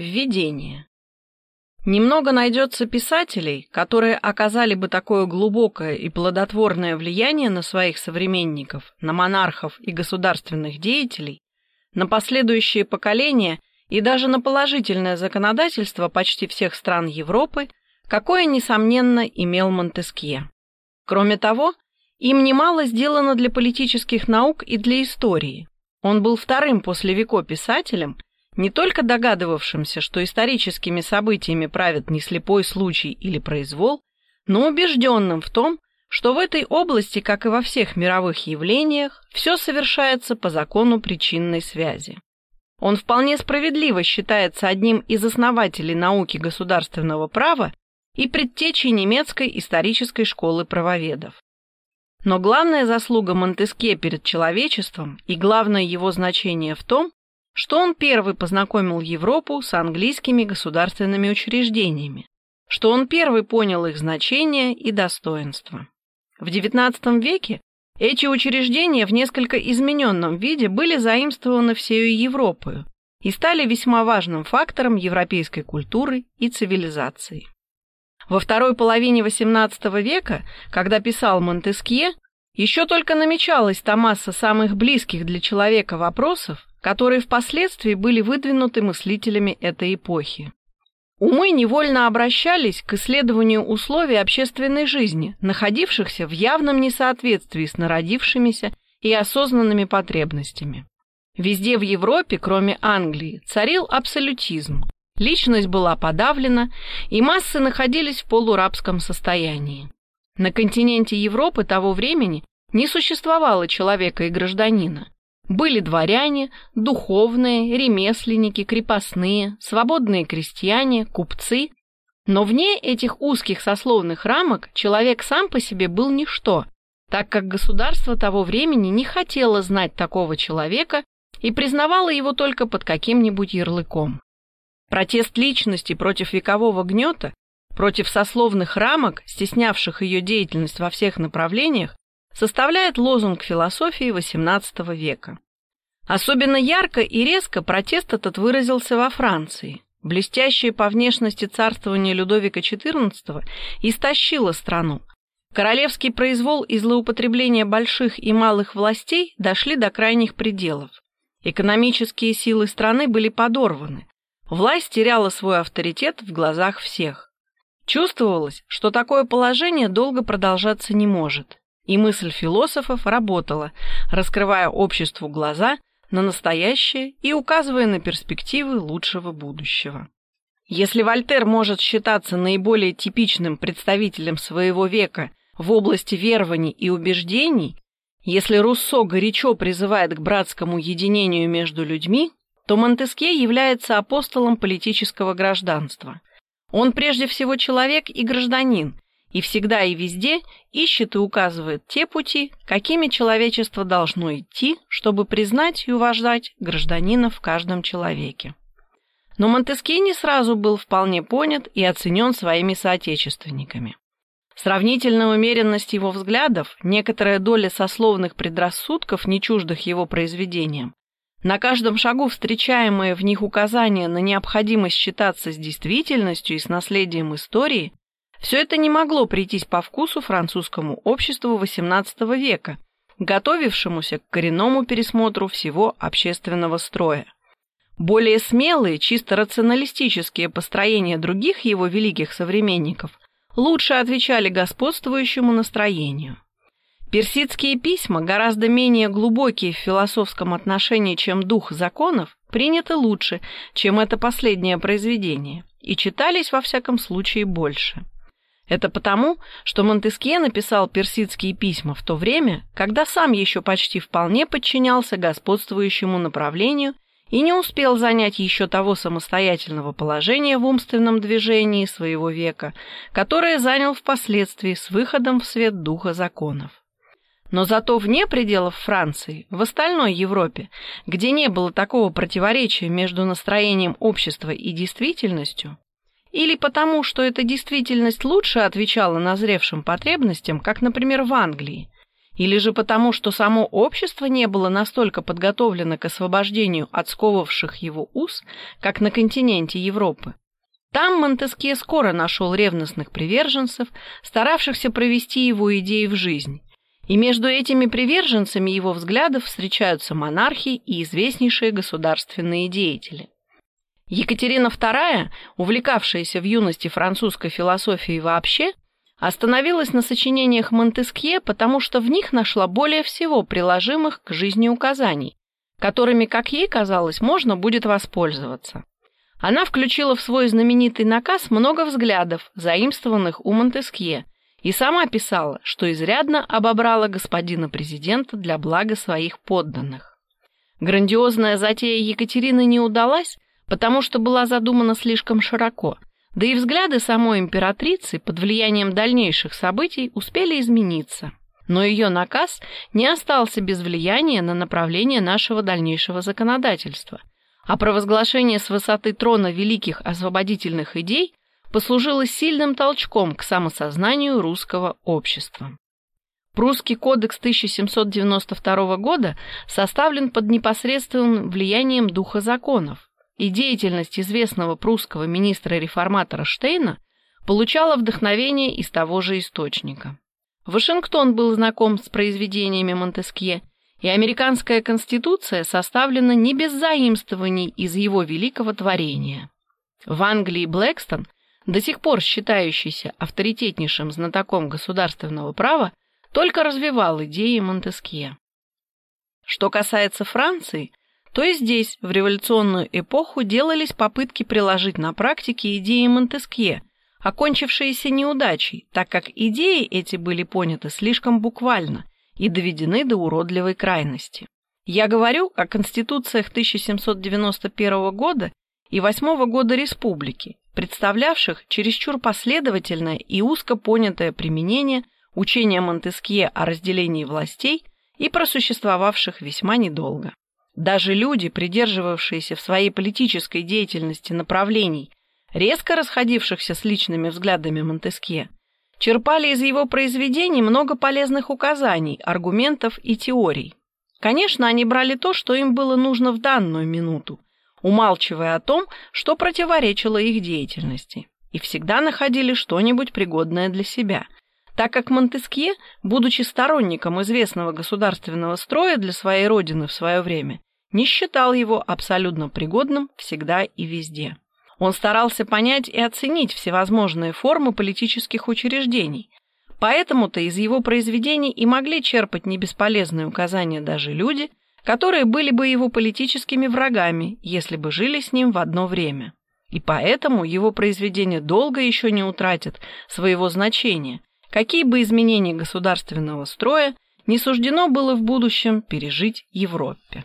Введение. Немного найдется писателей, которые оказали бы такое глубокое и плодотворное влияние на своих современников, на монархов и государственных деятелей, на последующие поколения и даже на положительное законодательство почти всех стран Европы, какое, несомненно, имел Монтескье. Кроме того, им немало сделано для политических наук и для истории. Он был вторым после Вико писателем, не только догадывавшимся, что историческими событиями правят не слепой случай или произвол, но убежденным в том, что в этой области, как и во всех мировых явлениях, все совершается по закону причинной связи. Он вполне справедливо считается одним из основателей науки государственного права и предтечей немецкой исторической школы правоведов. Но главная заслуга Монтескье перед человечеством и главное его значение в том, что он первый познакомил Европу с английскими государственными учреждениями, что он первый понял их значение и достоинство. В XIX веке эти учреждения в несколько измененном виде были заимствованы всей Европой и стали весьма важным фактором европейской культуры и цивилизации. Во второй половине XVIII века, когда писал Монтескье, еще только намечалась та масса самых близких для человека вопросов, которые впоследствии были выдвинуты мыслителями этой эпохи. Умы невольно обращались к исследованию условий общественной жизни, находившихся в явном несоответствии с народившимися и осознанными потребностями. Везде в Европе, кроме Англии, царил абсолютизм. Личность была подавлена, и массы находились в полурабском состоянии. На континенте Европы того времени не существовало человека и гражданина. Были дворяне, духовные, ремесленники, крепостные, свободные крестьяне, купцы. Но вне этих узких сословных рамок человек сам по себе был ничто, так как государство того времени не хотело знать такого человека и признавало его только под каким-нибудь ярлыком. Протест личности против векового гнета, против сословных рамок, стеснявших ее деятельность во всех направлениях, составляет лозунг философии XVIII века. Особенно ярко и резко протест этот выразился во Франции. Блестящее по внешности царствование Людовика XIV истощило страну. Королевский произвол и злоупотребление больших и малых властей дошли до крайних пределов. Экономические силы страны были подорваны. Власть теряла свой авторитет в глазах всех. Чувствовалось, что такое положение долго продолжаться не может. И мысль философов работала, раскрывая обществу глаза на настоящее и указывая на перспективы лучшего будущего. Если Вольтер может считаться наиболее типичным представителем своего века в области верований и убеждений, если Руссо горячо призывает к братскому единению между людьми, то Монтескье является апостолом политического гражданства. Он прежде всего человек и гражданин, и всегда и везде ищет и указывает те пути, какими человечество должно идти, чтобы признать и уважать гражданина в каждом человеке. Но Монтескье не сразу был вполне понят и оценен своими соотечественниками. Сравнительная умеренность его взглядов, некоторая доля сословных предрассудков, не чуждых его произведениям, на каждом шагу встречаемые в них указания на необходимость считаться с действительностью и с наследием истории все это не могло прийтись по вкусу французскому обществу XVIII века, готовившемуся к коренному пересмотру всего общественного строя. Более смелые, чисто рационалистические построения других его великих современников лучше отвечали господствующему настроению. Персидские письма, гораздо менее глубокие в философском отношении, чем дух законов, приняты лучше, чем это последнее произведение, и читались во всяком случае больше. Это потому, что Монтескье написал персидские письма в то время, когда сам еще почти вполне подчинялся господствующему направлению и не успел занять еще того самостоятельного положения в умственном движении своего века, которое занял впоследствии с выходом в свет духа законов. Но зато вне пределов Франции, в остальной Европе, где не было такого противоречия между настроением общества и действительностью, или потому, что эта действительность лучше отвечала назревшим потребностям, как, например, в Англии, Или же потому, что само общество не было настолько подготовлено к освобождению от сковывавших его уз, как на континенте Европы? Там Монтескье скоро нашел ревностных приверженцев, старавшихся провести его идеи в жизнь. И между этими приверженцами его взглядов встречаются монархи и известнейшие государственные деятели. Екатерина II, увлекавшаяся в юности французской философией вообще, остановилась на сочинениях Монтескье, потому что в них нашла более всего приложимых к жизни указаний, которыми, как ей казалось, можно будет воспользоваться. Она включила в свой знаменитый наказ много взглядов, заимствованных у Монтескье, и сама писала, что изрядно обобрала господина президента для блага своих подданных. Грандиозная затея Екатерины не удалась, потому что была задумана слишком широко, да и взгляды самой императрицы под влиянием дальнейших событий успели измениться. Но ее наказ не остался без влияния на направление нашего дальнейшего законодательства, а провозглашение с высоты трона великих освободительных идей послужило сильным толчком к самосознанию русского общества. Прусский кодекс 1792 года составлен под непосредственным влиянием духа законов, и деятельность известного прусского министра-реформатора Штейна получала вдохновение из того же источника. Вашингтон был знаком с произведениями Монтескье и американская конституция составлена не без заимствований из его великого творения. В Англии Блэкстон, до сих пор считающийся авторитетнейшим знатоком государственного права, только развивал идеи Монтескье. Что касается Франции, то и здесь, в революционную эпоху, делались попытки приложить на практике идеи Монтескье, окончившиеся неудачей, так как идеи эти были поняты слишком буквально и доведены до уродливой крайности. Я говорю о конституциях 1791 года и 8 года республики, представлявших чересчур последовательное и узко понятое применение учения Монтескье о разделении властей и просуществовавших весьма недолго. Даже люди, придерживавшиеся в своей политической деятельности направлений, резко расходившихся с личными взглядами Монтескье, черпали из его произведений много полезных указаний, аргументов и теорий. Конечно, они брали то, что им было нужно в данную минуту, умалчивая о том, что противоречило их деятельности, и всегда находили что-нибудь пригодное для себя, так как Монтескье, будучи сторонником известного государственного строя для своей родины в свое время, не считал его абсолютно пригодным всегда и везде. Он старался понять и оценить всевозможные формы политических учреждений, поэтому-то из его произведений и могли черпать небесполезные указания даже люди, которые были бы его политическими врагами, если бы жили с ним в одно время. И поэтому его произведения долго еще не утратят своего значения, какие бы изменения государственного строя не суждено было в будущем пережить Европе.